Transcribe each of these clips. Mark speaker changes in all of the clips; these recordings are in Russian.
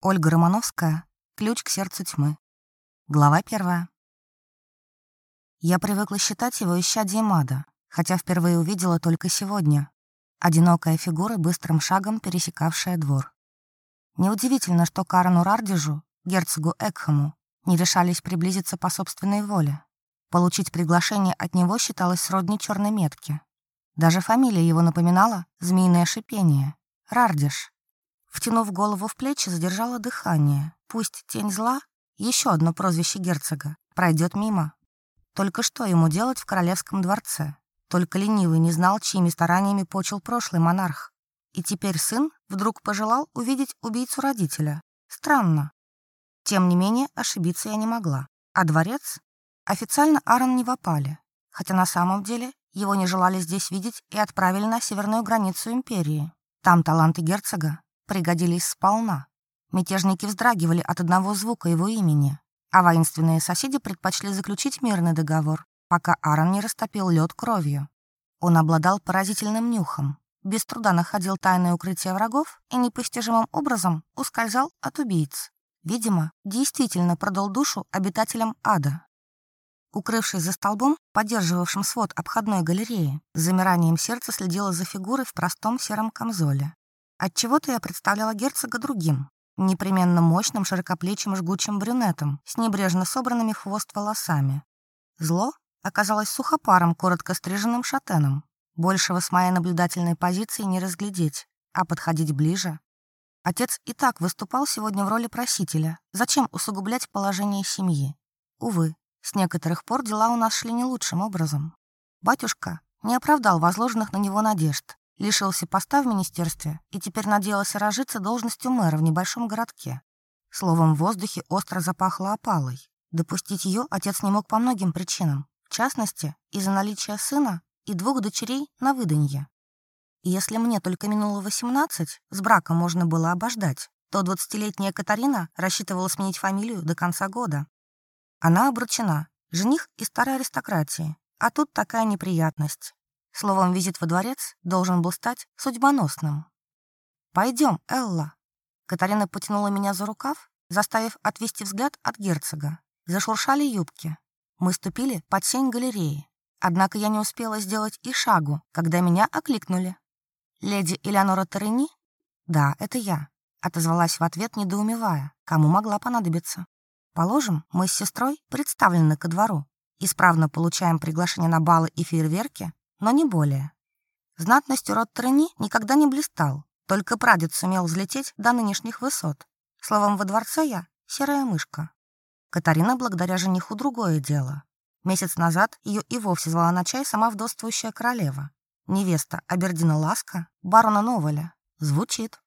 Speaker 1: Ольга Романовская. Ключ к сердцу тьмы. Глава первая. Я привыкла считать его исчадием мада, хотя впервые увидела только сегодня. Одинокая фигура, быстрым шагом пересекавшая двор. Неудивительно, что Карену Рардижу, герцогу Экхэму, не решались приблизиться по собственной воле. Получить приглашение от него считалось сродни черной метки. Даже фамилия его напоминала «Змеиное шипение» — Рардиш. Втянув голову в плечи, задержала дыхание. Пусть тень зла, еще одно прозвище герцога, пройдет мимо. Только что ему делать в королевском дворце? Только ленивый не знал, чьими стараниями почил прошлый монарх. И теперь сын вдруг пожелал увидеть убийцу родителя. Странно. Тем не менее, ошибиться я не могла. А дворец? Официально Аарон не в опале. Хотя на самом деле его не желали здесь видеть и отправили на северную границу империи. Там таланты герцога пригодились сполна. Мятежники вздрагивали от одного звука его имени, а воинственные соседи предпочли заключить мирный договор, пока Аарон не растопил лед кровью. Он обладал поразительным нюхом, без труда находил тайное укрытие врагов и непостижимым образом ускользал от убийц. Видимо, действительно продал душу обитателям ада. Укрывшись за столбом, поддерживавшим свод обходной галереи, с замиранием сердца следила за фигурой в простом сером камзоле. Отчего-то я представляла герцога другим, непременно мощным, широкоплечим жгучим брюнетом, с небрежно собранными хвост волосами. Зло оказалось сухопаром, коротко стриженным шатеном. Большего с моей наблюдательной позиции не разглядеть, а подходить ближе. Отец и так выступал сегодня в роли просителя. Зачем усугублять положение семьи? Увы, с некоторых пор дела у нас шли не лучшим образом. Батюшка не оправдал возложенных на него надежд лишился поста в министерстве и теперь надеялся рожиться должностью мэра в небольшом городке. Словом, в воздухе остро запахло опалой. Допустить ее отец не мог по многим причинам, в частности, из-за наличия сына и двух дочерей на выданье. Если мне только минуло 18, с брака можно было обождать, то 20-летняя Катарина рассчитывала сменить фамилию до конца года. Она обручена, жених из старой аристократии, а тут такая неприятность. Словом, визит во дворец должен был стать судьбоносным. «Пойдем, Элла!» Катарина потянула меня за рукав, заставив отвести взгляд от герцога. Зашуршали юбки. Мы ступили под сень галереи. Однако я не успела сделать и шагу, когда меня окликнули. «Леди Элеонора Тарыни?» «Да, это я», — отозвалась в ответ, недоумевая, кому могла понадобиться. «Положим, мы с сестрой представлены ко двору, исправно получаем приглашение на балы и фейерверки, но не более. Знатностью род Трени никогда не блистал, только прадед сумел взлететь до нынешних высот. Словом, во дворце я — серая мышка. Катарина благодаря жениху другое дело. Месяц назад ее и вовсе звала на чай сама вдовствующая королева. Невеста Абердина Ласка, барона Новоля. Звучит.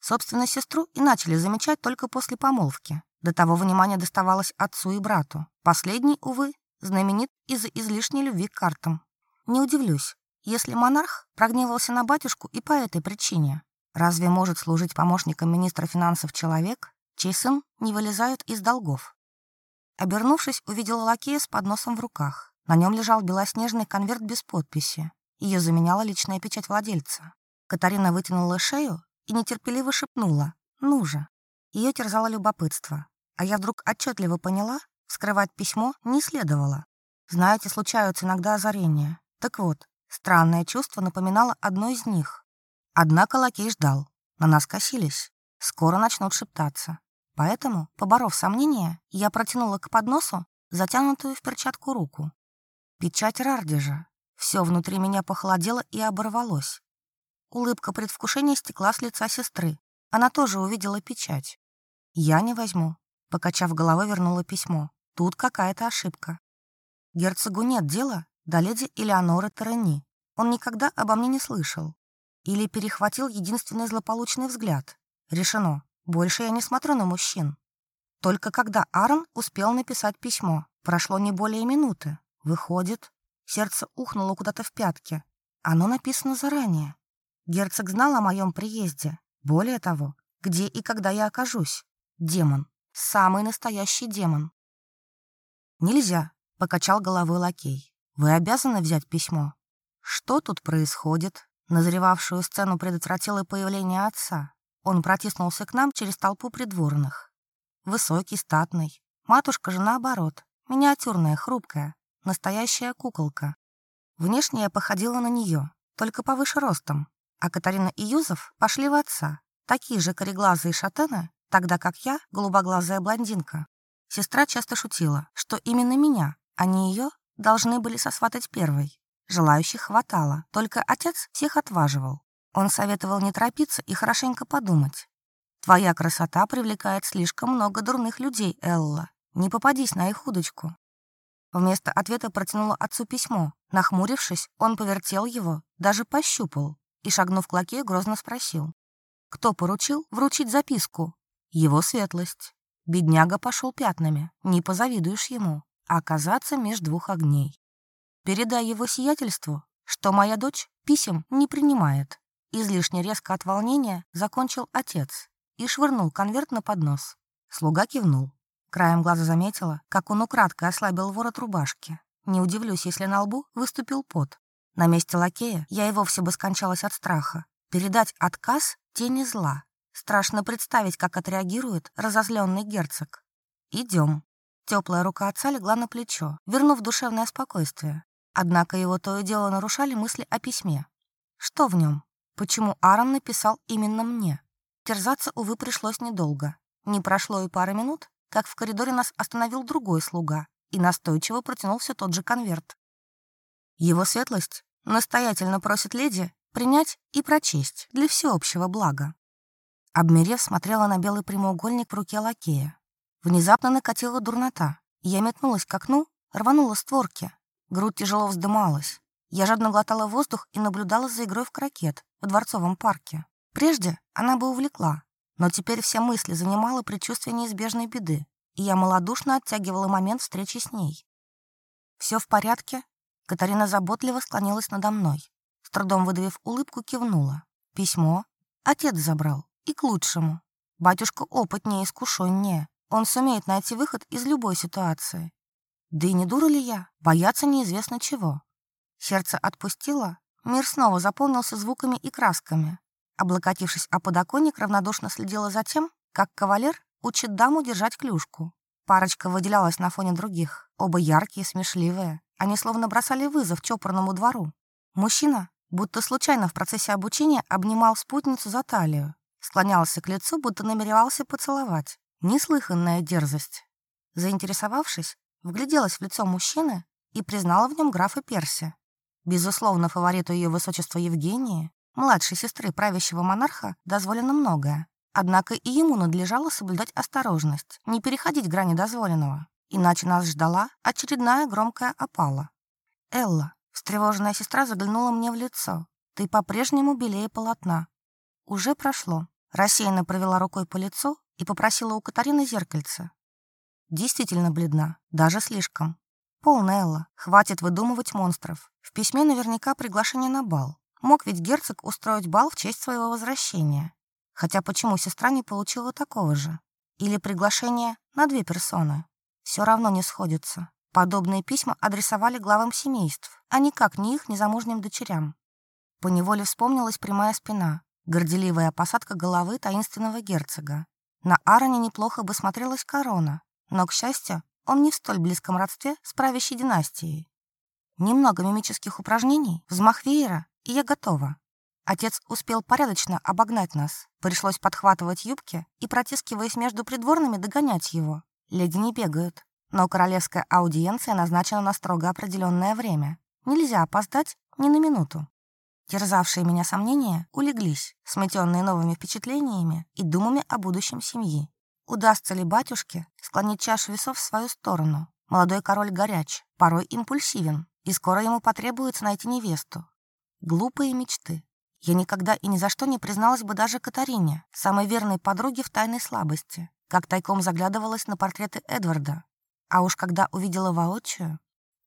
Speaker 1: Собственно, сестру и начали замечать только после помолвки. До того внимание доставалось отцу и брату. Последний, увы, знаменит из-за излишней любви к картам. Не удивлюсь, если монарх прогневался на батюшку и по этой причине. Разве может служить помощником министра финансов человек, чей сын не вылезает из долгов? Обернувшись, увидела лакея с подносом в руках. На нем лежал белоснежный конверт без подписи. Ее заменяла личная печать владельца. Катарина вытянула шею и нетерпеливо шепнула «Ну же!». Ее терзало любопытство. А я вдруг отчетливо поняла, вскрывать письмо не следовало. Знаете, случаются иногда озарения. Так вот, странное чувство напоминало одно из них. Однако лакей ждал. На нас косились. Скоро начнут шептаться. Поэтому, поборов сомнения, я протянула к подносу затянутую в перчатку руку. Печать Рардежа. Все внутри меня похолодело и оборвалось. Улыбка предвкушения стекла с лица сестры. Она тоже увидела печать. «Я не возьму». Покачав головой, вернула письмо. «Тут какая-то ошибка». «Герцогу нет дела до леди Элеоноры Террени. Он никогда обо мне не слышал. Или перехватил единственный злополучный взгляд. Решено. Больше я не смотрю на мужчин. Только когда Арн успел написать письмо, прошло не более минуты. Выходит, сердце ухнуло куда-то в пятки. Оно написано заранее. Герцог знал о моем приезде. Более того, где и когда я окажусь. Демон. Самый настоящий демон. «Нельзя», — покачал головой лакей. Вы обязаны взять письмо. Что тут происходит? Назревавшую сцену предотвратило появление отца. Он протиснулся к нам через толпу придворных. Высокий, статный. Матушка же наоборот. Миниатюрная, хрупкая. Настоящая куколка. Внешне я походила на нее, только повыше ростом. А Катарина и Юзов пошли в отца. Такие же кореглазые шатены, тогда как я — голубоглазая блондинка. Сестра часто шутила, что именно меня, а не ее, должны были сосватать первой. Желающих хватало, только отец всех отваживал. Он советовал не торопиться и хорошенько подумать. «Твоя красота привлекает слишком много дурных людей, Элла. Не попадись на их удочку». Вместо ответа протянула отцу письмо. Нахмурившись, он повертел его, даже пощупал, и, шагнув к лаке, грозно спросил. «Кто поручил вручить записку?» «Его светлость». Бедняга пошел пятнами, не позавидуешь ему оказаться меж двух огней. Передай его сиятельству, что моя дочь писем не принимает. Излишне резко от волнения закончил отец и швырнул конверт на поднос. Слуга кивнул. Краем глаза заметила, как он украдкой ослабил ворот рубашки. Не удивлюсь, если на лбу выступил пот. На месте лакея я и вовсе бы скончалась от страха. Передать отказ тени зла. Страшно представить, как отреагирует разозленный герцог. «Идем», Теплая рука отца легла на плечо, вернув душевное спокойствие. Однако его то и дело нарушали мысли о письме. Что в нем? Почему Аарон написал именно мне? Терзаться, увы, пришлось недолго. Не прошло и пары минут, как в коридоре нас остановил другой слуга и настойчиво протянул все тот же конверт. Его светлость настоятельно просит леди принять и прочесть для всеобщего блага. Обмерев, смотрела на белый прямоугольник в руке лакея. Внезапно накатила дурнота. Я метнулась к окну, рванула створки. Грудь тяжело вздымалась. Я жадно глотала воздух и наблюдала за игрой в крокет в Дворцовом парке. Прежде она бы увлекла, но теперь все мысли занимала предчувствие неизбежной беды, и я малодушно оттягивала момент встречи с ней. «Все в порядке?» Катарина заботливо склонилась надо мной. С трудом выдавив улыбку, кивнула. «Письмо?» Отец забрал. И к лучшему. Батюшка опытнее и искушеннее. Он сумеет найти выход из любой ситуации. Да и не дура ли я? Бояться неизвестно чего. Сердце отпустило, мир снова заполнился звуками и красками. Облокотившись о подоконник, равнодушно следила за тем, как кавалер учит даму держать клюшку. Парочка выделялась на фоне других. Оба яркие, смешливые. Они словно бросали вызов чопорному двору. Мужчина, будто случайно в процессе обучения, обнимал спутницу за талию. Склонялся к лицу, будто намеревался поцеловать. Неслыханная дерзость. Заинтересовавшись, вгляделась в лицо мужчины и признала в нем графа Перси. Безусловно, фавориту ее высочества Евгении, младшей сестры правящего монарха, дозволено многое. Однако и ему надлежало соблюдать осторожность, не переходить грани дозволенного, иначе нас ждала очередная громкая опала. «Элла», — встревоженная сестра заглянула мне в лицо, — «ты по-прежнему белее полотна». «Уже прошло». Рассеянно провела рукой по лицу, и попросила у Катарины зеркальце. Действительно бледна, даже слишком. Полная Элла, хватит выдумывать монстров. В письме наверняка приглашение на бал. Мог ведь герцог устроить бал в честь своего возвращения. Хотя почему сестра не получила такого же? Или приглашение на две персоны? Все равно не сходится. Подобные письма адресовали главам семейств, а никак не их незамужним дочерям. Поневоле вспомнилась прямая спина, горделивая посадка головы таинственного герцога, на Аароне неплохо бы смотрелась корона, но, к счастью, он не в столь близком родстве с правящей династией. Немного мимических упражнений, взмах веера, и я готова. Отец успел порядочно обогнать нас. Пришлось подхватывать юбки и, протискиваясь между придворными, догонять его. Леди не бегают. Но королевская аудиенция назначена на строго определенное время. Нельзя опоздать ни на минуту терзавшие меня сомнения, улеглись, сметенные новыми впечатлениями и думами о будущем семьи. Удастся ли батюшке склонить чашу весов в свою сторону? Молодой король горяч, порой импульсивен, и скоро ему потребуется найти невесту. Глупые мечты. Я никогда и ни за что не призналась бы даже Катарине, самой верной подруге в тайной слабости, как тайком заглядывалась на портреты Эдварда. А уж когда увидела воочию,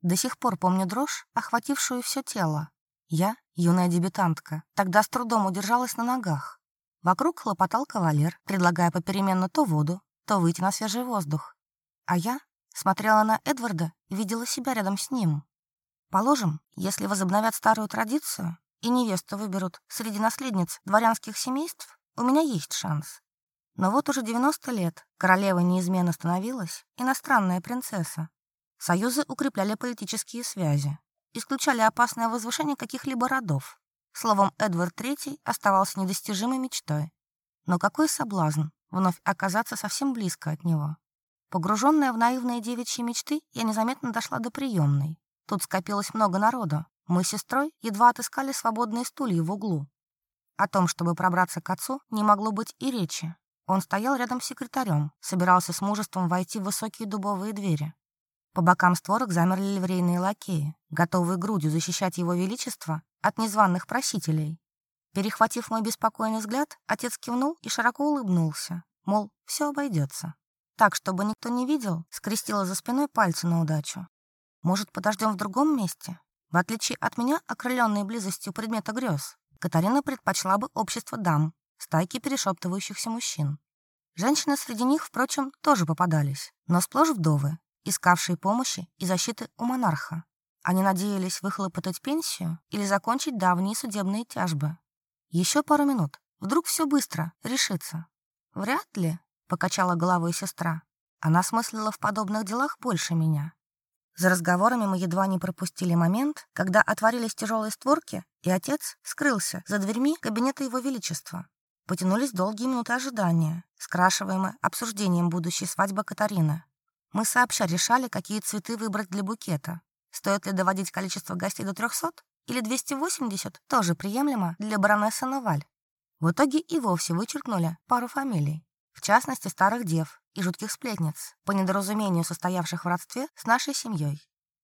Speaker 1: до сих пор помню дрожь, охватившую все тело. Я юная дебютантка, тогда с трудом удержалась на ногах. Вокруг хлопотал кавалер, предлагая попеременно то воду, то выйти на свежий воздух. А я смотрела на Эдварда и видела себя рядом с ним. Положим, если возобновят старую традицию и невесту выберут среди наследниц дворянских семейств, у меня есть шанс. Но вот уже 90 лет королева неизменно становилась иностранная принцесса. Союзы укрепляли политические связи, исключали опасное возвышение каких-либо родов. Словом, Эдвард III оставался недостижимой мечтой. Но какой соблазн вновь оказаться совсем близко от него. Погруженная в наивные девичьи мечты, я незаметно дошла до приемной. Тут скопилось много народа. Мы с сестрой едва отыскали свободные стулья в углу. О том, чтобы пробраться к отцу, не могло быть и речи. Он стоял рядом с секретарем, собирался с мужеством войти в высокие дубовые двери. По бокам створок замерли ливрейные лакеи, готовые грудью защищать его величество от незваных просителей. Перехватив мой беспокойный взгляд, отец кивнул и широко улыбнулся, мол, все обойдется. Так, чтобы никто не видел, скрестила за спиной пальцы на удачу. Может, подождем в другом месте? В отличие от меня, окрыленной близостью предмета грез, Катарина предпочла бы общество дам, стайки перешептывающихся мужчин. Женщины среди них, впрочем, тоже попадались, но сплошь вдовы, искавшие помощи и защиты у монарха. Они надеялись выхлопотать пенсию или закончить давние судебные тяжбы. Еще пару минут. Вдруг все быстро решится. Вряд ли, покачала головой сестра. Она смыслила в подобных делах больше меня. За разговорами мы едва не пропустили момент, когда отворились тяжелые створки, и отец скрылся за дверьми кабинета его величества. Потянулись долгие минуты ожидания, скрашиваемые обсуждением будущей свадьбы Катарины. Мы сообща решали, какие цветы выбрать для букета. Стоит ли доводить количество гостей до 300 или 280, тоже приемлемо для баронессы Новаль. В итоге и вовсе вычеркнули пару фамилий, в частности старых дев и жутких сплетниц, по недоразумению состоявших в родстве с нашей семьей.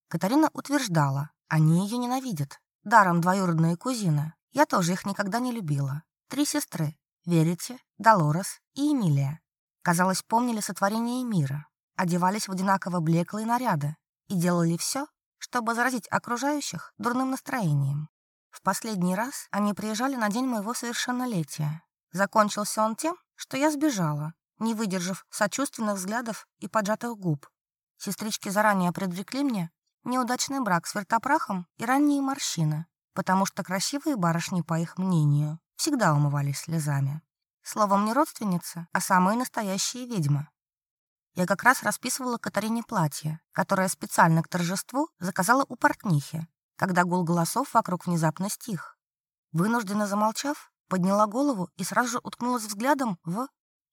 Speaker 1: Катарина утверждала, они ее ненавидят. Даром двоюродные кузины. Я тоже их никогда не любила. Три сестры — Верите, Долорес и Эмилия. Казалось, помнили сотворение мира, одевались в одинаково блеклые наряды и делали все, чтобы заразить окружающих дурным настроением. В последний раз они приезжали на день моего совершеннолетия. Закончился он тем, что я сбежала, не выдержав сочувственных взглядов и поджатых губ. Сестрички заранее предрекли мне неудачный брак с вертопрахом и ранние морщины, потому что красивые барышни, по их мнению, всегда умывались слезами. Словом, не родственница, а самые настоящие ведьмы я как раз расписывала Катарине платье, которое специально к торжеству заказала у портнихи, когда гул голосов вокруг внезапно стих. Вынужденно замолчав, подняла голову и сразу же уткнулась взглядом в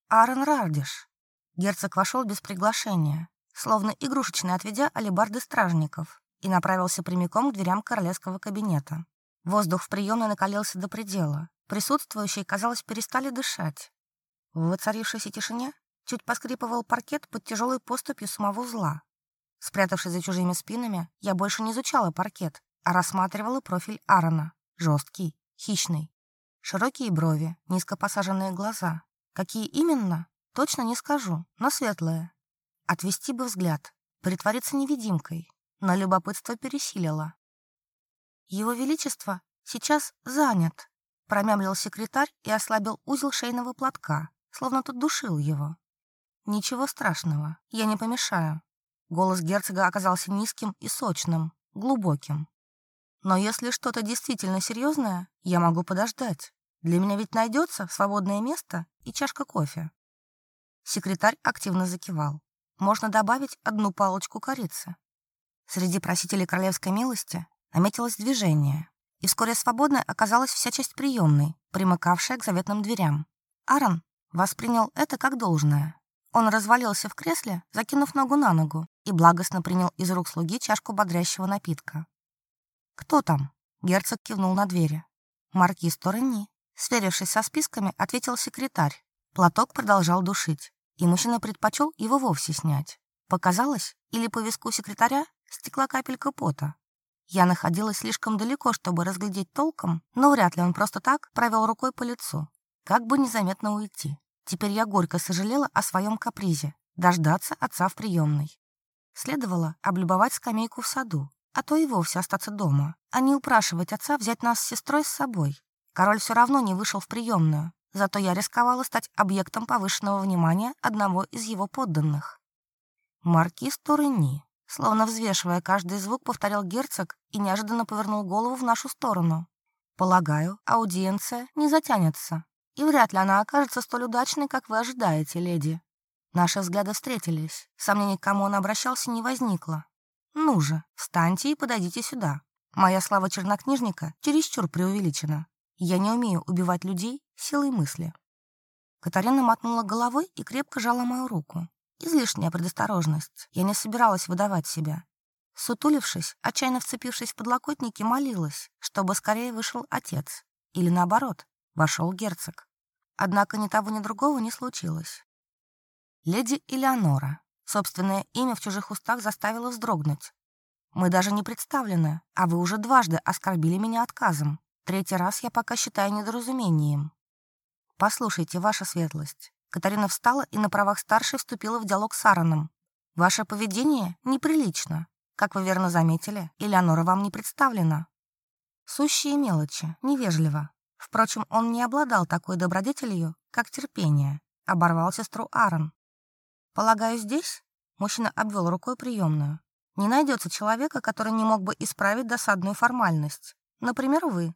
Speaker 1: Аарон Рардиш. Герцог вошел без приглашения, словно игрушечно отведя алебарды стражников, и направился прямиком к дверям королевского кабинета. Воздух в приемной накалился до предела. Присутствующие, казалось, перестали дышать. В воцарившейся тишине Чуть поскрипывал паркет под тяжелой поступью самого зла. Спрятавшись за чужими спинами, я больше не изучала паркет, а рассматривала профиль Аарона. Жесткий, хищный. Широкие брови, низко посаженные глаза. Какие именно, точно не скажу, но светлые. Отвести бы взгляд, притвориться невидимкой, но любопытство пересилило. «Его Величество сейчас занят», — промямлил секретарь и ослабил узел шейного платка, словно тот душил его. «Ничего страшного, я не помешаю». Голос герцога оказался низким и сочным, глубоким. «Но если что-то действительно серьезное, я могу подождать. Для меня ведь найдется свободное место и чашка кофе». Секретарь активно закивал. Можно добавить одну палочку корицы. Среди просителей королевской милости наметилось движение, и вскоре свободной оказалась вся часть приемной, примыкавшая к заветным дверям. Аарон воспринял это как должное. Он развалился в кресле, закинув ногу на ногу, и благостно принял из рук слуги чашку бодрящего напитка. «Кто там?» — герцог кивнул на двери. «Маркиз Торрени». Сверившись со списками, ответил секретарь. Платок продолжал душить, и мужчина предпочел его вовсе снять. Показалось, или по виску секретаря стекла капелька пота. Я находилась слишком далеко, чтобы разглядеть толком, но вряд ли он просто так провел рукой по лицу. Как бы незаметно уйти. Теперь я горько сожалела о своем капризе — дождаться отца в приемной. Следовало облюбовать скамейку в саду, а то и вовсе остаться дома, а не упрашивать отца взять нас с сестрой с собой. Король все равно не вышел в приемную, зато я рисковала стать объектом повышенного внимания одного из его подданных. Маркиз Турыни, словно взвешивая каждый звук, повторял герцог и неожиданно повернул голову в нашу сторону. Полагаю, аудиенция не затянется и вряд ли она окажется столь удачной, как вы ожидаете, леди. Наши взгляды встретились. Сомнений, к кому он обращался, не возникло. Ну же, встаньте и подойдите сюда. Моя слава чернокнижника чересчур преувеличена. Я не умею убивать людей силой мысли. Катарина мотнула головой и крепко жала мою руку. Излишняя предосторожность. Я не собиралась выдавать себя. Сутулившись, отчаянно вцепившись в подлокотники, молилась, чтобы скорее вышел отец. Или наоборот, вошел герцог. Однако ни того, ни другого не случилось. Леди Элеонора, собственное имя в чужих устах заставило вздрогнуть. Мы даже не представлены, а вы уже дважды оскорбили меня отказом. Третий раз я пока считаю недоразумением. Послушайте, ваша светлость. Катарина встала и на правах старшей вступила в диалог с Аароном. Ваше поведение неприлично. Как вы верно заметили, Элеонора вам не представлена. Сущие мелочи, невежливо. Впрочем, он не обладал такой добродетелью, как терпение, а оборвал сестру Аарон. «Полагаю, здесь?» – мужчина обвел рукой приемную. «Не найдется человека, который не мог бы исправить досадную формальность. Например, вы».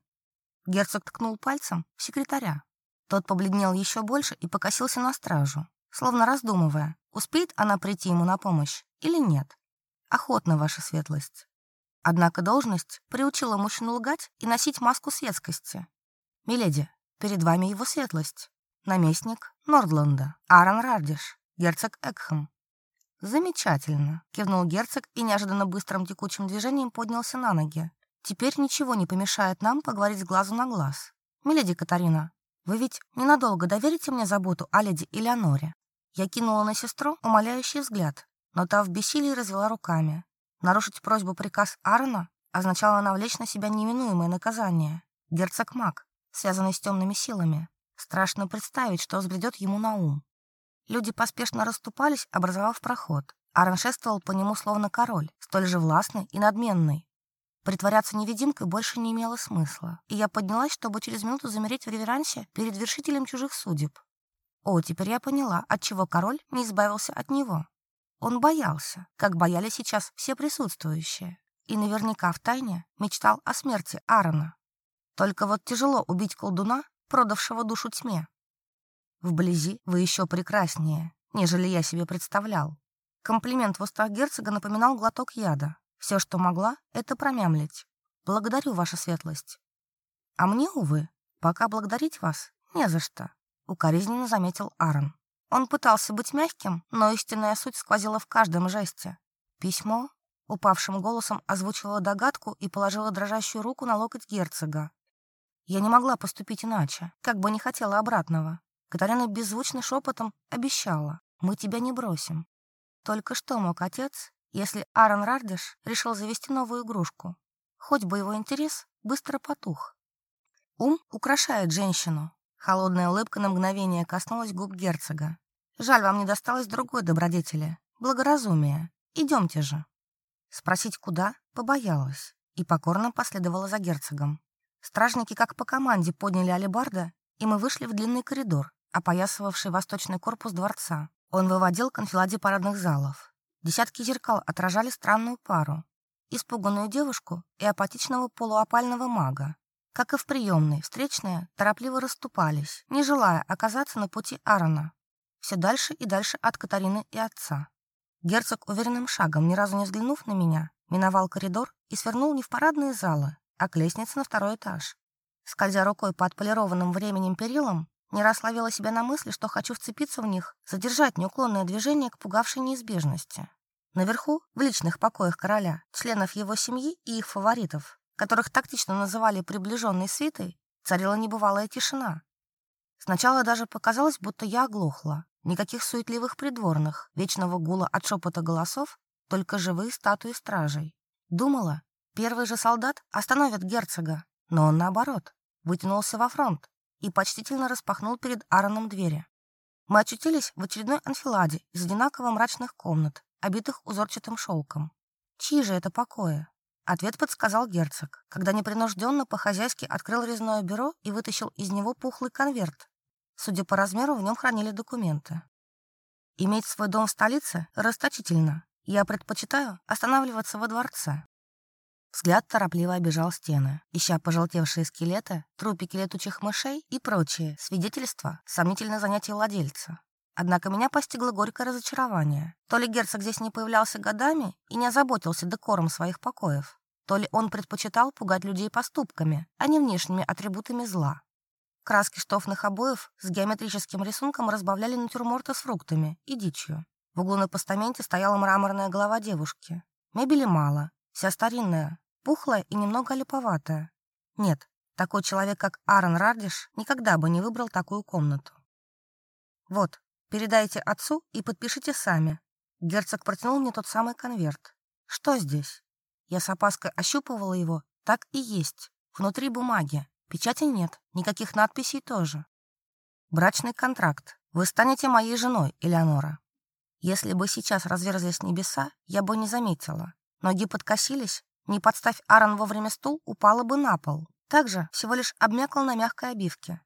Speaker 1: Герцог ткнул пальцем в секретаря. Тот побледнел еще больше и покосился на стражу, словно раздумывая, успеет она прийти ему на помощь или нет. «Охотно, ваша светлость». Однако должность приучила мужчину лгать и носить маску светскости, «Миледи, перед вами его светлость. Наместник Нордланда, Аарон Рардиш, герцог Экхэм». «Замечательно», — кивнул герцог и неожиданно быстрым текучим движением поднялся на ноги. «Теперь ничего не помешает нам поговорить с глазу на глаз. Миледи Катарина, вы ведь ненадолго доверите мне заботу о леди Элеоноре?» Я кинула на сестру умоляющий взгляд, но та в бессилии развела руками. Нарушить просьбу приказ Арна означало навлечь на себя неминуемое наказание. Герцог Мак, связанный с темными силами. Страшно представить, что взбредет ему на ум. Люди поспешно расступались, образовав проход. Арен шествовал по нему словно король, столь же властный и надменный. Притворяться невидимкой больше не имело смысла, и я поднялась, чтобы через минуту замереть в реверансе перед вершителем чужих судеб. О, теперь я поняла, отчего король не избавился от него. Он боялся, как боялись сейчас все присутствующие, и наверняка в тайне мечтал о смерти Аарона. Только вот тяжело убить колдуна, продавшего душу тьме. Вблизи вы еще прекраснее, нежели я себе представлял. Комплимент в устах герцога напоминал глоток яда. Все, что могла, это промямлить. Благодарю, ваша светлость. А мне, увы, пока благодарить вас не за что, укоризненно заметил Аарон. Он пытался быть мягким, но истинная суть сквозила в каждом жесте. Письмо упавшим голосом озвучила догадку и положила дрожащую руку на локоть герцога, я не могла поступить иначе, как бы не хотела обратного. Катарина беззвучно шепотом обещала, мы тебя не бросим. Только что мог отец, если Аарон Рардиш решил завести новую игрушку. Хоть бы его интерес быстро потух. Ум украшает женщину. Холодная улыбка на мгновение коснулась губ герцога. Жаль, вам не досталось другой добродетели. Благоразумие. Идемте же. Спросить, куда, побоялась и покорно последовала за герцогом. Стражники, как по команде, подняли алебарда, и мы вышли в длинный коридор, опоясывавший восточный корпус дворца. Он выводил к анфиладе парадных залов. Десятки зеркал отражали странную пару. Испуганную девушку и апатичного полуопального мага. Как и в приемной, встречные торопливо расступались, не желая оказаться на пути Аарона. Все дальше и дальше от Катарины и отца. Герцог уверенным шагом, ни разу не взглянув на меня, миновал коридор и свернул не в парадные залы, а к лестнице на второй этаж. Скользя рукой по отполированным временем перилам, не раз себя на мысли, что хочу вцепиться в них, задержать неуклонное движение к пугавшей неизбежности. Наверху, в личных покоях короля, членов его семьи и их фаворитов, которых тактично называли приближенной свитой, царила небывалая тишина. Сначала даже показалось, будто я оглохла. Никаких суетливых придворных, вечного гула от шепота голосов, только живые статуи стражей. Думала, Первый же солдат остановит герцога, но он наоборот, вытянулся во фронт и почтительно распахнул перед Аароном двери. Мы очутились в очередной анфиладе из одинаково мрачных комнат, обитых узорчатым шелком. Чьи же это покои? Ответ подсказал герцог, когда непринужденно по-хозяйски открыл резное бюро и вытащил из него пухлый конверт. Судя по размеру, в нем хранили документы. Иметь свой дом в столице расточительно. Я предпочитаю останавливаться во дворце. Взгляд торопливо обижал стены, ища пожелтевшие скелеты, трупики летучих мышей и прочие свидетельства сомнительно занятий владельца. Однако меня постигло горькое разочарование. То ли герцог здесь не появлялся годами и не озаботился декором своих покоев, то ли он предпочитал пугать людей поступками, а не внешними атрибутами зла. Краски штофных обоев с геометрическим рисунком разбавляли натюрморты с фруктами и дичью. В углу на постаменте стояла мраморная голова девушки. Мебели мало, вся старинная, Пухлая и немного липовато. Нет, такой человек, как Аарон Рардиш, никогда бы не выбрал такую комнату. Вот, передайте отцу и подпишите сами. Герцог протянул мне тот самый конверт. Что здесь? Я с опаской ощупывала его. Так и есть. Внутри бумаги. Печати нет. Никаких надписей тоже. Брачный контракт. Вы станете моей женой, Элеонора. Если бы сейчас разверзлись небеса, я бы не заметила. Ноги подкосились, не подставь Аарон вовремя стул, упала бы на пол. Также всего лишь обмякал на мягкой обивке.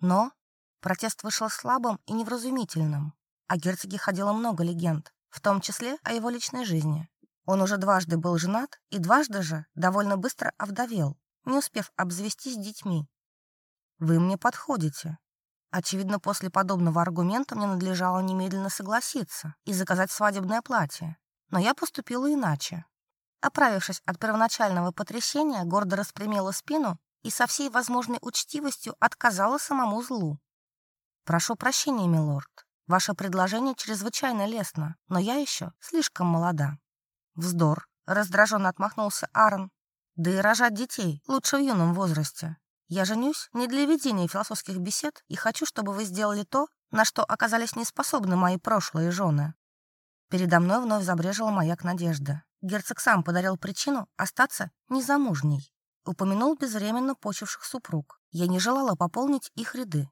Speaker 1: Но протест вышел слабым и невразумительным. О герцоге ходило много легенд, в том числе о его личной жизни. Он уже дважды был женат и дважды же довольно быстро овдовел, не успев обзавестись детьми. «Вы мне подходите». Очевидно, после подобного аргумента мне надлежало немедленно согласиться и заказать свадебное платье. Но я поступила иначе. Оправившись от первоначального потрясения, гордо распрямила спину и со всей возможной учтивостью отказала самому злу. «Прошу прощения, милорд. Ваше предложение чрезвычайно лестно, но я еще слишком молода». «Вздор», — раздраженно отмахнулся Аарон. «Да и рожать детей лучше в юном возрасте. Я женюсь не для ведения философских бесед и хочу, чтобы вы сделали то, на что оказались неспособны мои прошлые жены. Передо мной вновь забрежила маяк надежды. Герцог сам подарил причину остаться незамужней. Упомянул безвременно почивших супруг. Я не желала пополнить их ряды.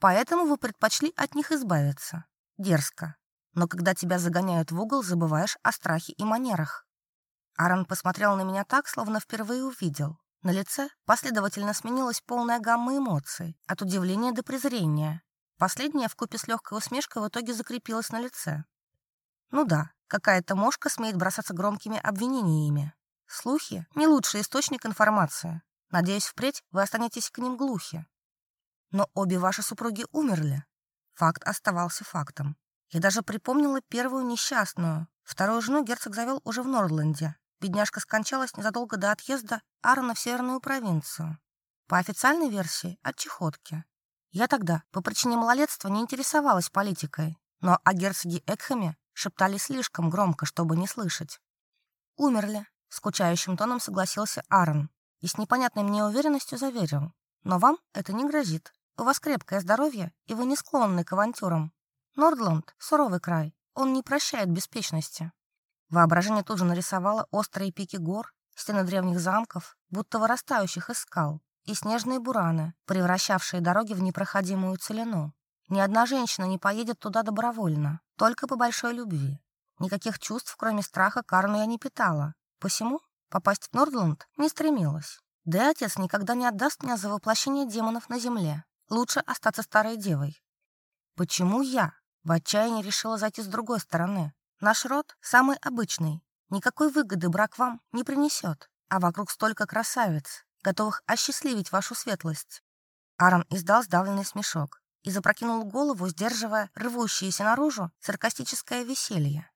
Speaker 1: Поэтому вы предпочли от них избавиться. Дерзко. Но когда тебя загоняют в угол, забываешь о страхе и манерах. Аарон посмотрел на меня так, словно впервые увидел. На лице последовательно сменилась полная гамма эмоций, от удивления до презрения. Последняя, вкупе с легкой усмешкой, в итоге закрепилась на лице. Ну да, какая-то мошка смеет бросаться громкими обвинениями. Слухи — не лучший источник информации. Надеюсь, впредь вы останетесь к ним глухи. Но обе ваши супруги умерли. Факт оставался фактом. Я даже припомнила первую несчастную. Вторую жену герцог завел уже в Нордланде. Бедняжка скончалась незадолго до отъезда Аарона в северную провинцию. По официальной версии – от чехотки. Я тогда по причине малолетства не интересовалась политикой, но о герцоге Экхаме шептали слишком громко, чтобы не слышать. «Умерли», — скучающим тоном согласился Аарон и с непонятной мне уверенностью заверил. «Но вам это не грозит. У вас крепкое здоровье, и вы не склонны к авантюрам. Нордланд — суровый край, он не прощает беспечности». Воображение тут же нарисовало острые пики гор, стены древних замков, будто вырастающих из скал, и снежные бураны, превращавшие дороги в непроходимую целину. Ни одна женщина не поедет туда добровольно, только по большой любви. Никаких чувств, кроме страха, Карну я не питала. Посему попасть в Нордланд не стремилась. Да и отец никогда не отдаст меня за воплощение демонов на земле. Лучше остаться старой девой. Почему я? В отчаянии решила зайти с другой стороны. Наш род самый обычный. Никакой выгоды брак вам не принесет. А вокруг столько красавиц, готовых осчастливить вашу светлость. Аарон издал сдавленный смешок и запрокинул голову, сдерживая рвущееся наружу саркастическое веселье.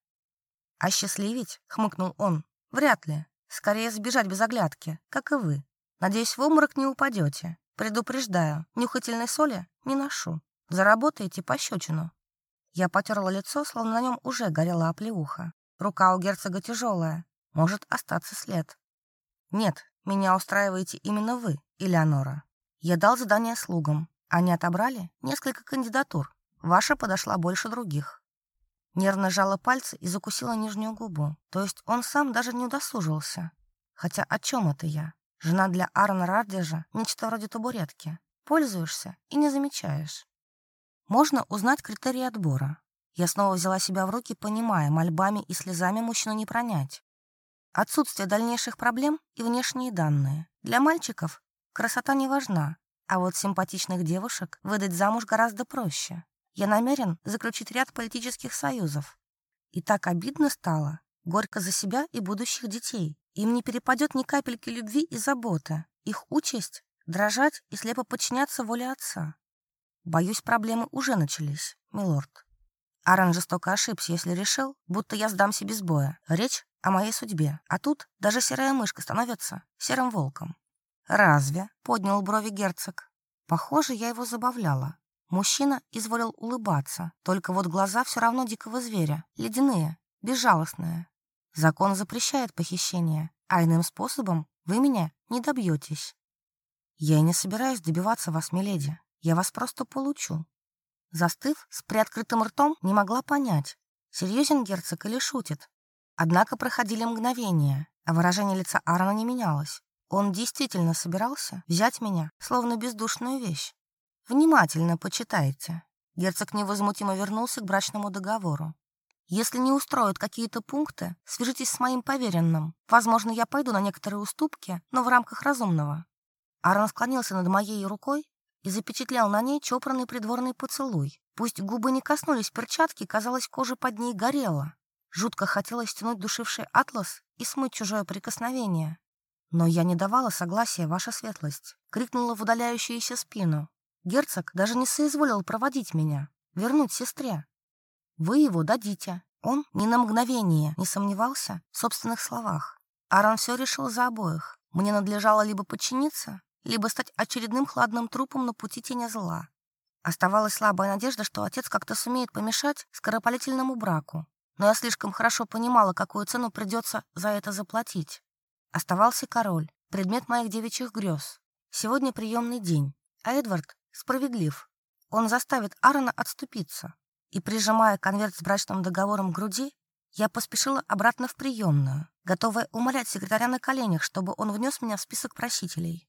Speaker 1: «А счастливить?» — хмыкнул он. «Вряд ли. Скорее сбежать без оглядки, как и вы. Надеюсь, в обморок не упадете. Предупреждаю, нюхательной соли не ношу. Заработаете пощечину». Я потерла лицо, словно на нем уже горела оплеуха. Рука у герцога тяжелая. Может остаться след. «Нет, меня устраиваете именно вы, Элеонора. Я дал задание слугам. Они отобрали несколько кандидатур. Ваша подошла больше других. Нервно жала пальцы и закусила нижнюю губу. То есть он сам даже не удосужился. Хотя о чем это я? Жена для Арна Рардежа – нечто вроде табуретки. Пользуешься и не замечаешь. Можно узнать критерии отбора. Я снова взяла себя в руки, понимая, мольбами и слезами мужчину не пронять. Отсутствие дальнейших проблем и внешние данные. Для мальчиков красота не важна, а вот симпатичных девушек выдать замуж гораздо проще. Я намерен заключить ряд политических союзов. И так обидно стало. Горько за себя и будущих детей. Им не перепадет ни капельки любви и заботы. Их участь — дрожать и слепо подчиняться воле отца. Боюсь, проблемы уже начались, милорд. Аран жестоко ошибся, если решил, будто я сдамся без боя. Речь о моей судьбе. А тут даже серая мышка становится серым волком. «Разве?» — поднял брови герцог. «Похоже, я его забавляла. Мужчина изволил улыбаться, только вот глаза все равно дикого зверя, ледяные, безжалостные. Закон запрещает похищение, а иным способом вы меня не добьетесь. Я и не собираюсь добиваться вас, миледи. Я вас просто получу». Застыв с приоткрытым ртом, не могла понять, серьезен герцог или шутит. Однако проходили мгновения, а выражение лица Аарона не менялось. Он действительно собирался взять меня, словно бездушную вещь. Внимательно почитайте. Герцог невозмутимо вернулся к брачному договору. Если не устроят какие-то пункты, свяжитесь с моим поверенным. Возможно, я пойду на некоторые уступки, но в рамках разумного. Арон склонился над моей рукой и запечатлел на ней чопорный придворный поцелуй. Пусть губы не коснулись перчатки, казалось, кожа под ней горела. Жутко хотелось тянуть душивший атлас и смыть чужое прикосновение. «Но я не давала согласия, ваша светлость!» — крикнула в удаляющуюся спину. «Герцог даже не соизволил проводить меня, вернуть сестре. Вы его дадите!» Он ни на мгновение не сомневался в собственных словах. Аран все решил за обоих. Мне надлежало либо подчиниться, либо стать очередным хладным трупом на пути тени зла. Оставалась слабая надежда, что отец как-то сумеет помешать скоропалительному браку. Но я слишком хорошо понимала, какую цену придется за это заплатить. Оставался король, предмет моих девичьих грез. Сегодня приемный день, а Эдвард справедлив. Он заставит Аарона отступиться. И, прижимая конверт с брачным договором к груди, я поспешила обратно в приемную, готовая умолять секретаря на коленях, чтобы он внес меня в список просителей.